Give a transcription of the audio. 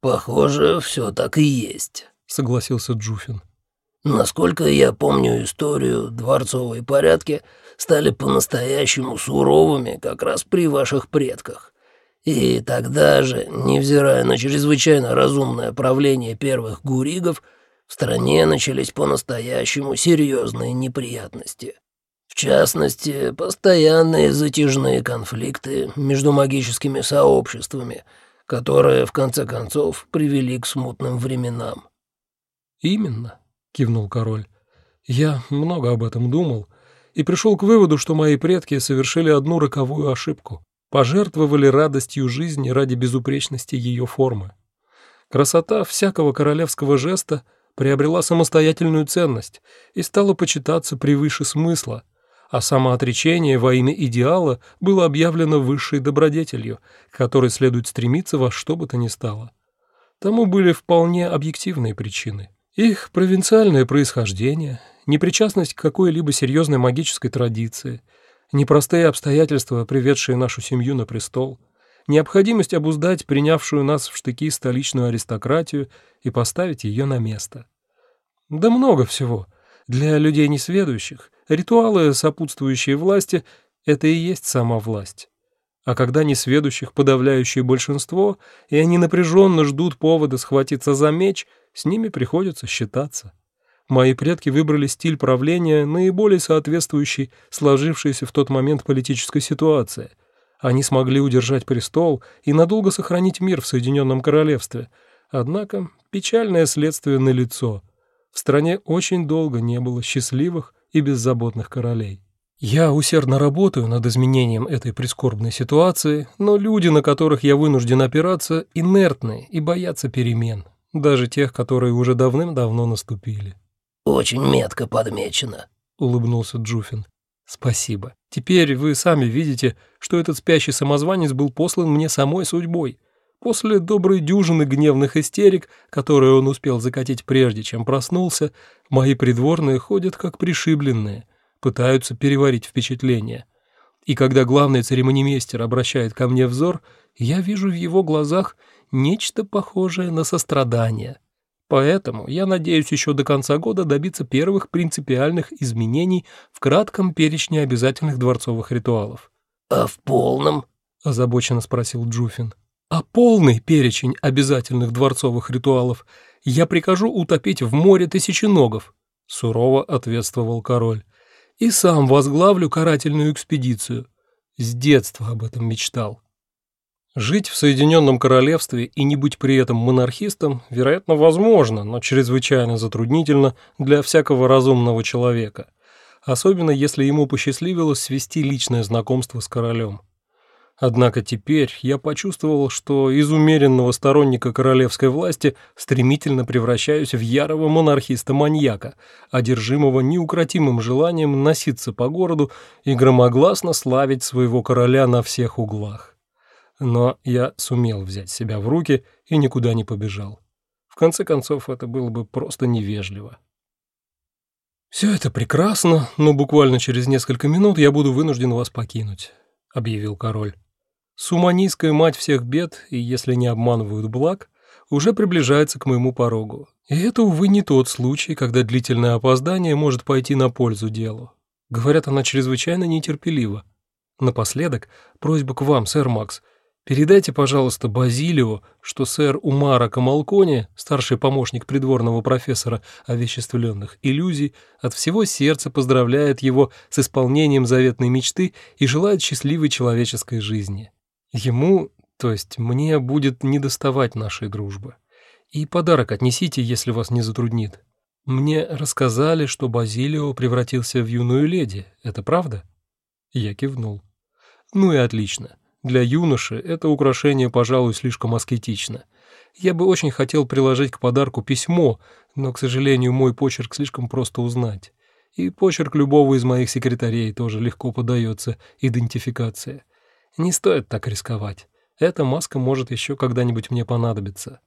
«Похоже, все так и есть», — согласился Джуфин. «Насколько я помню историю, дворцовые порядки стали по-настоящему суровыми как раз при ваших предках. И тогда же, невзирая на чрезвычайно разумное правление первых гуригов, в стране начались по-настоящему серьезные неприятности. В частности, постоянные затяжные конфликты между магическими сообществами, которые, в конце концов, привели к смутным временам. «Именно», — кивнул король. «Я много об этом думал и пришел к выводу, что мои предки совершили одну роковую ошибку пожертвовали радостью жизни ради безупречности ее формы. Красота всякого королевского жеста приобрела самостоятельную ценность и стала почитаться превыше смысла, а самоотречение во имя идеала было объявлено высшей добродетелью, к которой следует стремиться во что бы то ни стало. Тому были вполне объективные причины. Их провинциальное происхождение, непричастность к какой-либо серьезной магической традиции – непростые обстоятельства, приведшие нашу семью на престол, необходимость обуздать принявшую нас в штыки столичную аристократию и поставить ее на место. Да много всего. Для людей несведущих ритуалы, сопутствующие власти, это и есть сама власть. А когда несведущих подавляющее большинство, и они напряженно ждут повода схватиться за меч, с ними приходится считаться. Мои предки выбрали стиль правления, наиболее соответствующий сложившейся в тот момент политической ситуации. Они смогли удержать престол и надолго сохранить мир в Соединенном Королевстве. Однако печальное следствие налицо. В стране очень долго не было счастливых и беззаботных королей. Я усердно работаю над изменением этой прискорбной ситуации, но люди, на которых я вынужден опираться, инертны и боятся перемен, даже тех, которые уже давным-давно наступили. «Очень метко подмечено», — улыбнулся Джуфин. «Спасибо. Теперь вы сами видите, что этот спящий самозванец был послан мне самой судьбой. После доброй дюжины гневных истерик, которые он успел закатить прежде, чем проснулся, мои придворные ходят как пришибленные, пытаются переварить впечатление. И когда главный церемонимейстер обращает ко мне взор, я вижу в его глазах нечто похожее на сострадание». Поэтому я надеюсь еще до конца года добиться первых принципиальных изменений в кратком перечне обязательных дворцовых ритуалов. «А в полном?» – озабоченно спросил Джуфин. «А полный перечень обязательных дворцовых ритуалов я прикажу утопить в море тысяченогов», – сурово ответствовал король. «И сам возглавлю карательную экспедицию. С детства об этом мечтал». Жить в Соединенном Королевстве и не быть при этом монархистом, вероятно, возможно, но чрезвычайно затруднительно для всякого разумного человека, особенно если ему посчастливилось свести личное знакомство с королем. Однако теперь я почувствовал, что из умеренного сторонника королевской власти стремительно превращаюсь в ярого монархиста-маньяка, одержимого неукротимым желанием носиться по городу и громогласно славить своего короля на всех углах. Но я сумел взять себя в руки и никуда не побежал. В конце концов, это было бы просто невежливо. «Все это прекрасно, но буквально через несколько минут я буду вынужден вас покинуть», — объявил король. «Суманийская мать всех бед, и если не обманывают благ, уже приближается к моему порогу. И это, увы, не тот случай, когда длительное опоздание может пойти на пользу делу. Говорят, она чрезвычайно нетерпелива. Напоследок, просьба к вам, сэр Макс — Передайте, пожалуйста, Базилио, что сэр Умара Камалкони, старший помощник придворного профессора овеществленных иллюзий, от всего сердца поздравляет его с исполнением заветной мечты и желает счастливой человеческой жизни. Ему, то есть мне, будет недоставать нашей дружбы. И подарок отнесите, если вас не затруднит. Мне рассказали, что Базилио превратился в юную леди. Это правда? Я кивнул. Ну и отлично. Для юноши это украшение, пожалуй, слишком аскетично. Я бы очень хотел приложить к подарку письмо, но, к сожалению, мой почерк слишком просто узнать. И почерк любого из моих секретарей тоже легко подается идентификация. Не стоит так рисковать. Эта маска может еще когда-нибудь мне понадобиться.